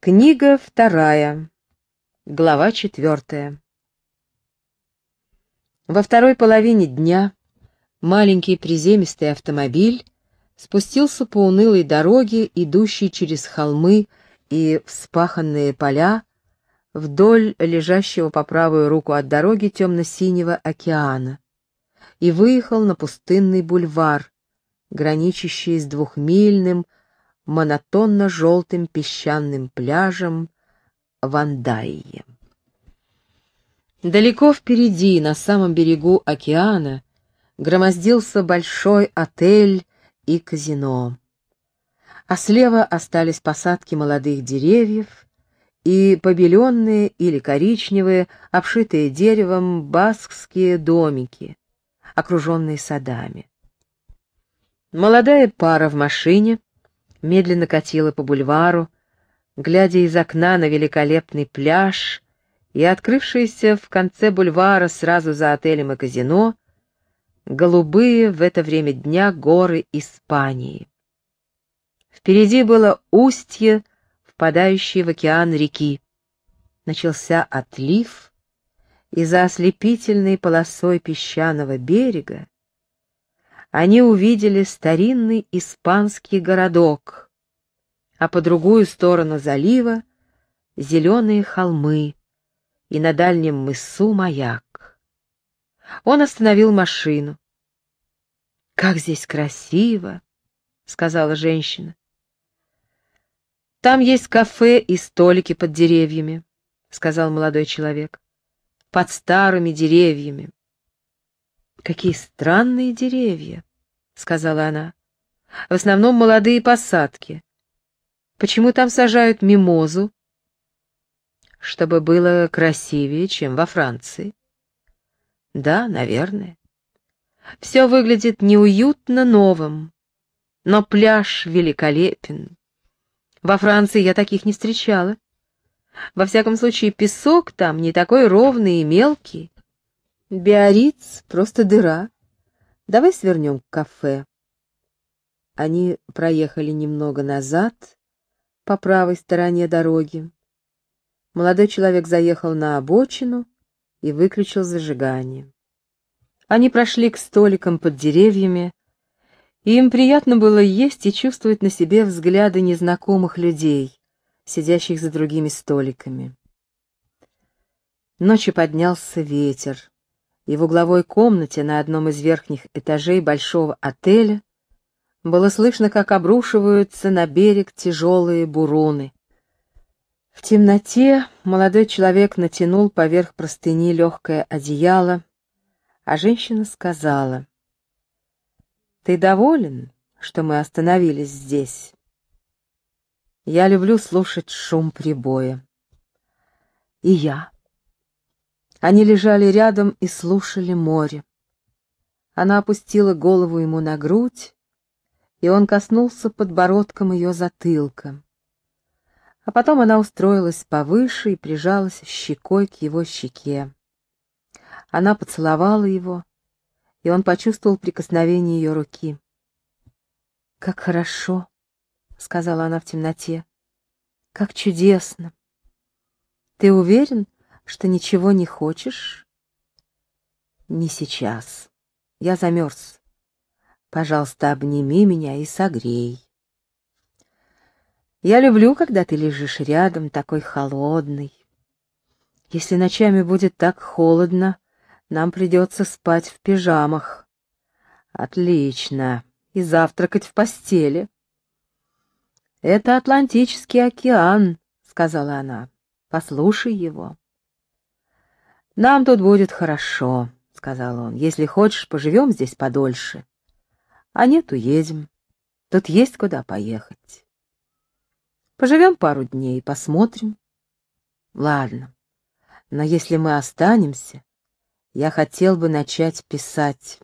Книга вторая. Глава четвертая. Во второй половине дня маленький приземистый автомобиль спустился по унылой дороге, идущей через холмы и вспаханные поля, вдоль лежащего по правую руку от дороги темно-синего океана, и выехал на пустынный бульвар, граничащий с двухмильным, монотонно-желтым песчаным пляжем Вандайи. Далеко впереди, на самом берегу океана, громоздился большой отель и казино. А слева остались посадки молодых деревьев и побеленные или коричневые, обшитые деревом баскские домики, окруженные садами. Молодая пара в машине медленно катила по бульвару, глядя из окна на великолепный пляж и открывшиеся в конце бульвара сразу за отелем и казино голубые в это время дня горы Испании. Впереди было устье, впадающее в океан реки. Начался отлив, и за ослепительной полосой песчаного берега они увидели старинный испанский городок, а по другую сторону залива — зеленые холмы и на дальнем мысу маяк. Он остановил машину. «Как здесь красиво!» — сказала женщина. «Там есть кафе и столики под деревьями», — сказал молодой человек. «Под старыми деревьями. «Какие странные деревья», — сказала она. «В основном молодые посадки. Почему там сажают мимозу?» «Чтобы было красивее, чем во Франции». «Да, наверное. Все выглядит неуютно новым, но пляж великолепен. Во Франции я таких не встречала. Во всяком случае, песок там не такой ровный и мелкий, Биориц — просто дыра. Давай свернем к кафе. Они проехали немного назад, по правой стороне дороги. Молодой человек заехал на обочину и выключил зажигание. Они прошли к столикам под деревьями, и им приятно было есть и чувствовать на себе взгляды незнакомых людей, сидящих за другими столиками. Ночью поднялся ветер и в угловой комнате на одном из верхних этажей большого отеля было слышно, как обрушиваются на берег тяжелые буруны. В темноте молодой человек натянул поверх простыни легкое одеяло, а женщина сказала, «Ты доволен, что мы остановились здесь? Я люблю слушать шум прибоя». «И я», они лежали рядом и слушали море. Она опустила голову ему на грудь, и он коснулся подбородком ее затылка. А потом она устроилась повыше и прижалась щекой к его щеке. Она поцеловала его, и он почувствовал прикосновение ее руки. «Как хорошо!» — сказала она в темноте. «Как чудесно! Ты уверен, что ничего не хочешь? Не сейчас. Я замерз. Пожалуйста, обними меня и согрей. Я люблю, когда ты лежишь рядом, такой холодный. Если ночами будет так холодно, нам придется спать в пижамах. Отлично. И завтракать в постели. Это Атлантический океан, сказала она. Послушай его. «Нам тут будет хорошо», — сказал он. «Если хочешь, поживем здесь подольше. А нет, уедем. Тут есть куда поехать. Поживем пару дней, посмотрим. Ладно, но если мы останемся, я хотел бы начать писать.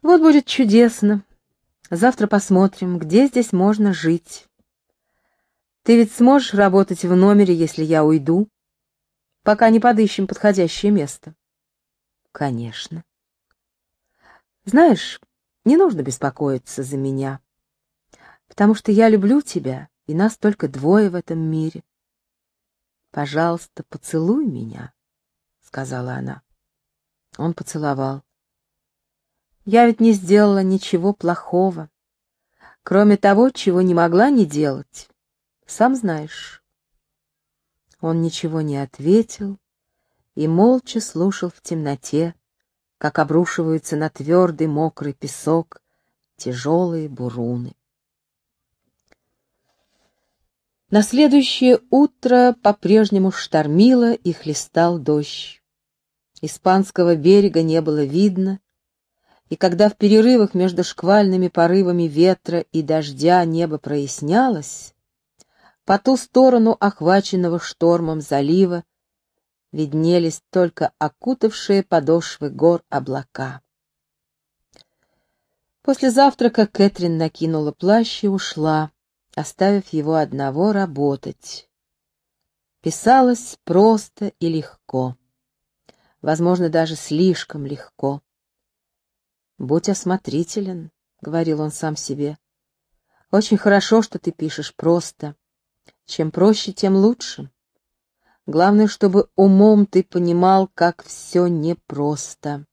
Вот будет чудесно. Завтра посмотрим, где здесь можно жить. Ты ведь сможешь работать в номере, если я уйду?» Пока не подыщем подходящее место. Конечно. Знаешь, не нужно беспокоиться за меня, потому что я люблю тебя и нас только двое в этом мире. «Пожалуйста, поцелуй меня», — сказала она. Он поцеловал. «Я ведь не сделала ничего плохого, кроме того, чего не могла не делать. Сам знаешь». Он ничего не ответил и молча слушал в темноте, как обрушиваются на твердый мокрый песок тяжелые буруны. На следующее утро по-прежнему штормило и хлестал дождь. Испанского берега не было видно, и когда в перерывах между шквальными порывами ветра и дождя небо прояснялось, по ту сторону охваченного штормом залива виднелись только окутавшие подошвы гор облака. После завтрака Кэтрин накинула плащ и ушла, оставив его одного работать. Писалось просто и легко. Возможно, даже слишком легко. «Будь осмотрителен», — говорил он сам себе. «Очень хорошо, что ты пишешь просто. Чем проще, тем лучше. Главное, чтобы умом ты понимал, как все непросто.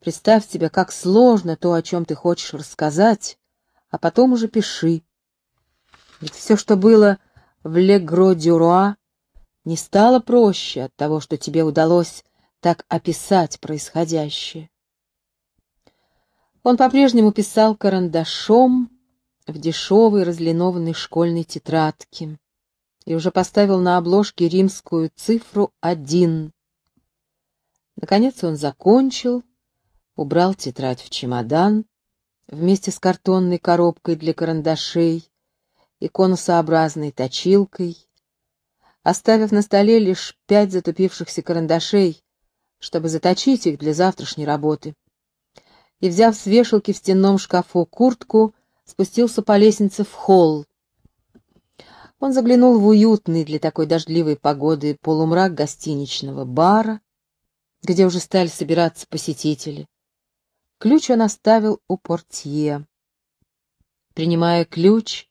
Представь себе, как сложно то, о чем ты хочешь рассказать, а потом уже пиши. Ведь все, что было в Легро-Дюруа, не стало проще от того, что тебе удалось так описать происходящее. Он по-прежнему писал карандашом в дешевой разлинованной школьной тетрадке и уже поставил на обложке римскую цифру один. Наконец он закончил, убрал тетрадь в чемодан вместе с картонной коробкой для карандашей и конусообразной точилкой, оставив на столе лишь пять затупившихся карандашей, чтобы заточить их для завтрашней работы. И, взяв с вешалки в стенном шкафу куртку, спустился по лестнице в холл. Он заглянул в уютный для такой дождливой погоды полумрак гостиничного бара, где уже стали собираться посетители. Ключ он оставил у портье. Принимая ключ,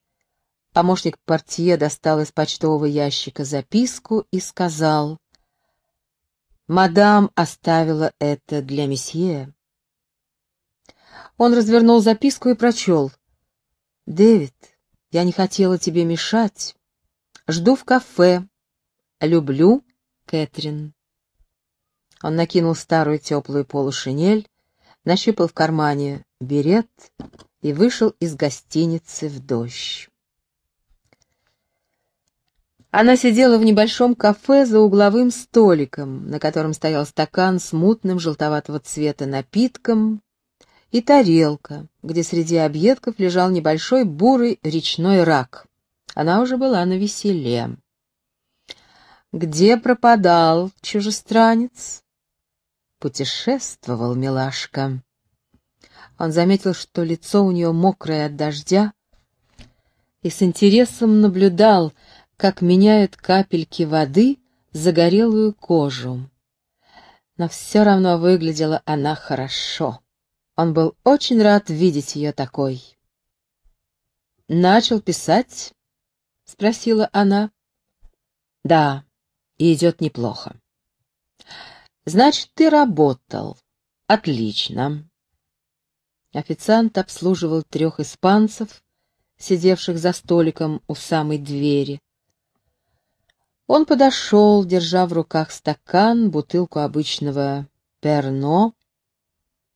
Помощник портье достал из почтового ящика записку и сказал, «Мадам оставила это для месье». Он развернул записку и прочел, «Дэвид, я не хотела тебе мешать. Жду в кафе. Люблю, Кэтрин». Он накинул старую теплую полушинель, нащупал в кармане берет и вышел из гостиницы в дождь. Она сидела в небольшом кафе за угловым столиком, на котором стоял стакан с мутным желтоватого цвета напитком и тарелка, где среди объедков лежал небольшой бурый речной рак. Она уже была на веселе. «Где пропадал чужестранец?» «Путешествовал, милашка». Он заметил, что лицо у нее мокрое от дождя, и с интересом наблюдал, как меняют капельки воды загорелую кожу. Но все равно выглядела она хорошо. Он был очень рад видеть ее такой. «Начал писать?» — спросила она. «Да, и идет неплохо». «Значит, ты работал. Отлично». Официант обслуживал трех испанцев, сидевших за столиком у самой двери. Он подошел, держа в руках стакан, бутылку обычного перно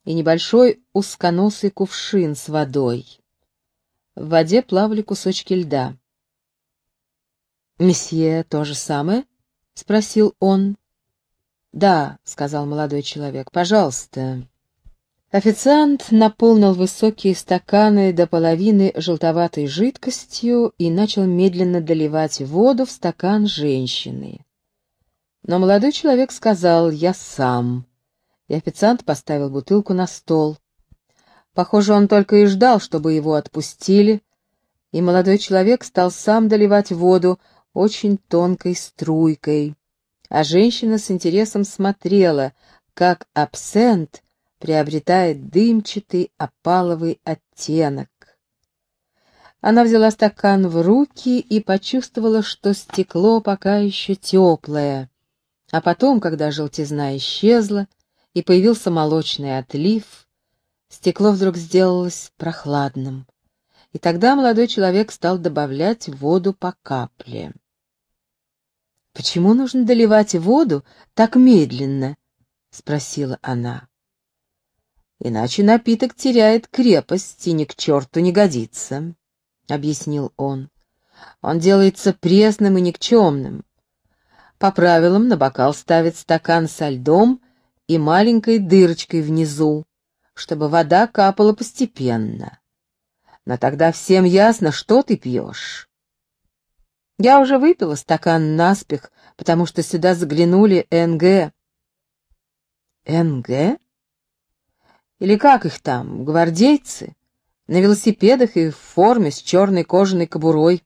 и небольшой узконосый кувшин с водой. В воде плавали кусочки льда. «Месье то же самое?» — спросил он. «Да», — сказал молодой человек, — «пожалуйста». Официант наполнил высокие стаканы до половины желтоватой жидкостью и начал медленно доливать воду в стакан женщины. Но молодой человек сказал «я сам», и официант поставил бутылку на стол. Похоже, он только и ждал, чтобы его отпустили, и молодой человек стал сам доливать воду очень тонкой струйкой, а женщина с интересом смотрела, как абсент приобретает дымчатый опаловый оттенок. Она взяла стакан в руки и почувствовала, что стекло пока еще теплое. А потом, когда желтизна исчезла и появился молочный отлив, стекло вдруг сделалось прохладным. И тогда молодой человек стал добавлять воду по капле. «Почему нужно доливать воду так медленно?» — спросила она. «Иначе напиток теряет крепость и ни к черту не годится», — объяснил он. «Он делается пресным и никчемным. По правилам на бокал ставят стакан со льдом и маленькой дырочкой внизу, чтобы вода капала постепенно. Но тогда всем ясно, что ты пьешь. Я уже выпила стакан наспех, потому что сюда заглянули НГ. НГ? Или как их там, гвардейцы? На велосипедах и в форме с черной кожаной кобурой.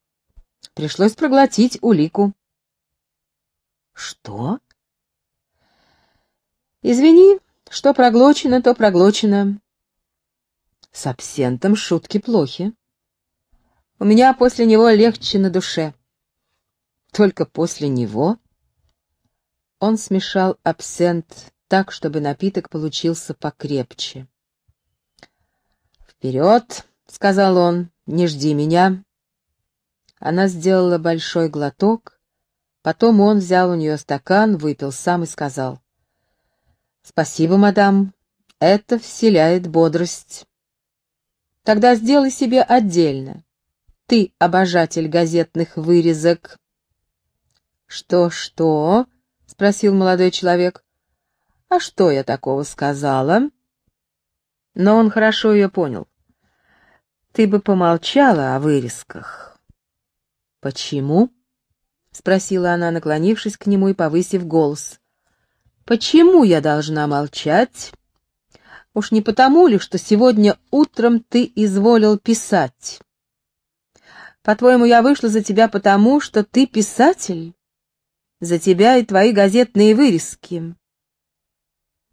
Пришлось проглотить улику. Что? Извини, что проглочено, то проглочено. С абсентом шутки плохи. У меня после него легче на душе. Только после него он смешал абсент так, чтобы напиток получился покрепче. «Вперед!» — сказал он, — «не жди меня». Она сделала большой глоток, потом он взял у нее стакан, выпил сам и сказал. «Спасибо, мадам, это вселяет бодрость». «Тогда сделай себе отдельно. Ты обожатель газетных вырезок, «Что-что?» — спросил молодой человек. «А что я такого сказала?» Но он хорошо ее понял. «Ты бы помолчала о вырезках». «Почему?» — спросила она, наклонившись к нему и повысив голос. «Почему я должна молчать? Уж не потому ли, что сегодня утром ты изволил писать? По-твоему, я вышла за тебя потому, что ты писатель?» за тебя и твои газетные вырезки.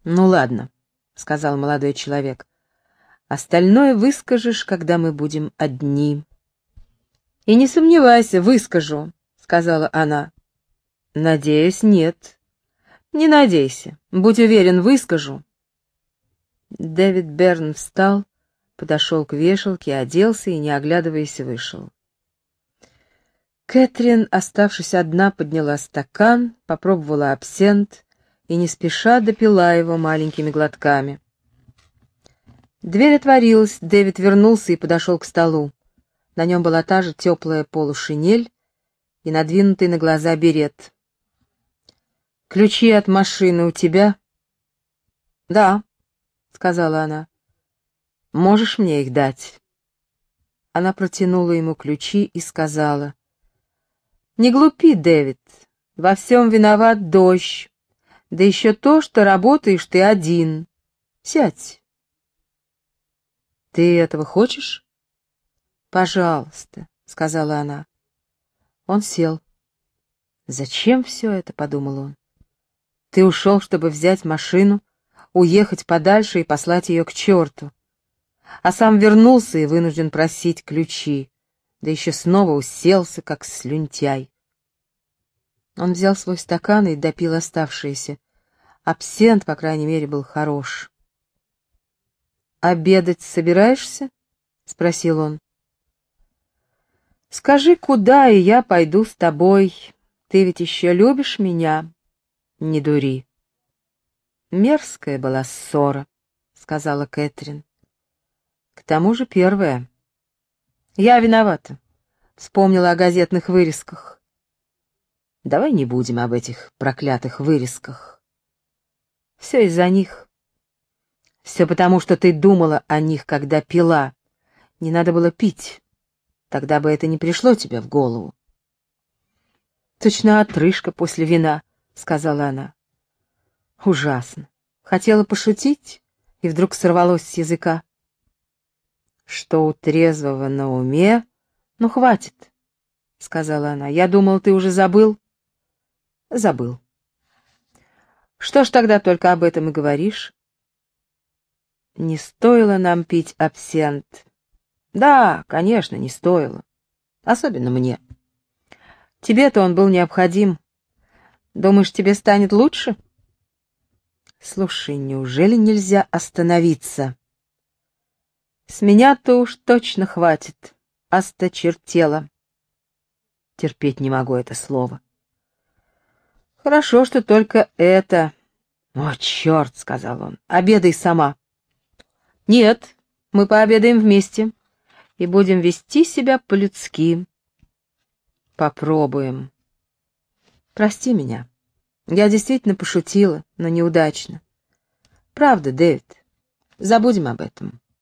Ну ладно, сказал молодой человек. Остальное выскажешь, когда мы будем одни. И не сомневайся, выскажу, сказала она. Надеюсь, нет. Не надейся, будь уверен, выскажу. Дэвид Берн встал, подошел к вешалке, оделся и, не оглядываясь, вышел. Кэтрин, оставшись одна, подняла стакан, попробовала абсент и не спеша допила его маленькими глотками. Дверь отворилась, Дэвид вернулся и подошел к столу. На нем была та же теплая полушинель и надвинутый на глаза берет. «Ключи от машины у тебя?» «Да», — сказала она. «Можешь мне их дать?» Она протянула ему ключи и сказала — не глупи, Дэвид. Во всем виноват дождь. Да еще то, что работаешь ты один. Сядь. Ты этого хочешь? Пожалуйста, сказала она. Он сел. Зачем все это, подумал он. Ты ушел, чтобы взять машину, уехать подальше и послать ее к черту. А сам вернулся и вынужден просить ключи да еще снова уселся, как слюнтяй. Он взял свой стакан и допил оставшиеся. Абсент, по крайней мере, был хорош. «Обедать собираешься?» — спросил он. «Скажи, куда, и я пойду с тобой. Ты ведь еще любишь меня? Не дури». «Мерзкая была ссора», — сказала Кэтрин. «К тому же первая». Я виновата. Вспомнила о газетных вырезках. Давай не будем об этих проклятых вырезках. Все из-за них. Все потому, что ты думала о них, когда пила. Не надо было пить. Тогда бы это не пришло тебе в голову. Точно отрыжка после вина, сказала она. Ужасно. Хотела пошутить, и вдруг сорвалось с языка что у трезвого на уме... Ну, хватит, — сказала она. Я думал, ты уже забыл. Забыл. Что ж тогда только об этом и говоришь? Не стоило нам пить абсент. Да, конечно, не стоило. Особенно мне. Тебе-то он был необходим. Думаешь, тебе станет лучше? Слушай, неужели нельзя остановиться? С меня-то уж точно хватит. Осточертело. Терпеть не могу это слово. Хорошо, что только это. О, черт, сказал он, обедай сама. Нет, мы пообедаем вместе и будем вести себя по-людски. Попробуем. Прости меня. Я действительно пошутила, но неудачно. Правда, Дэвид. Забудем об этом.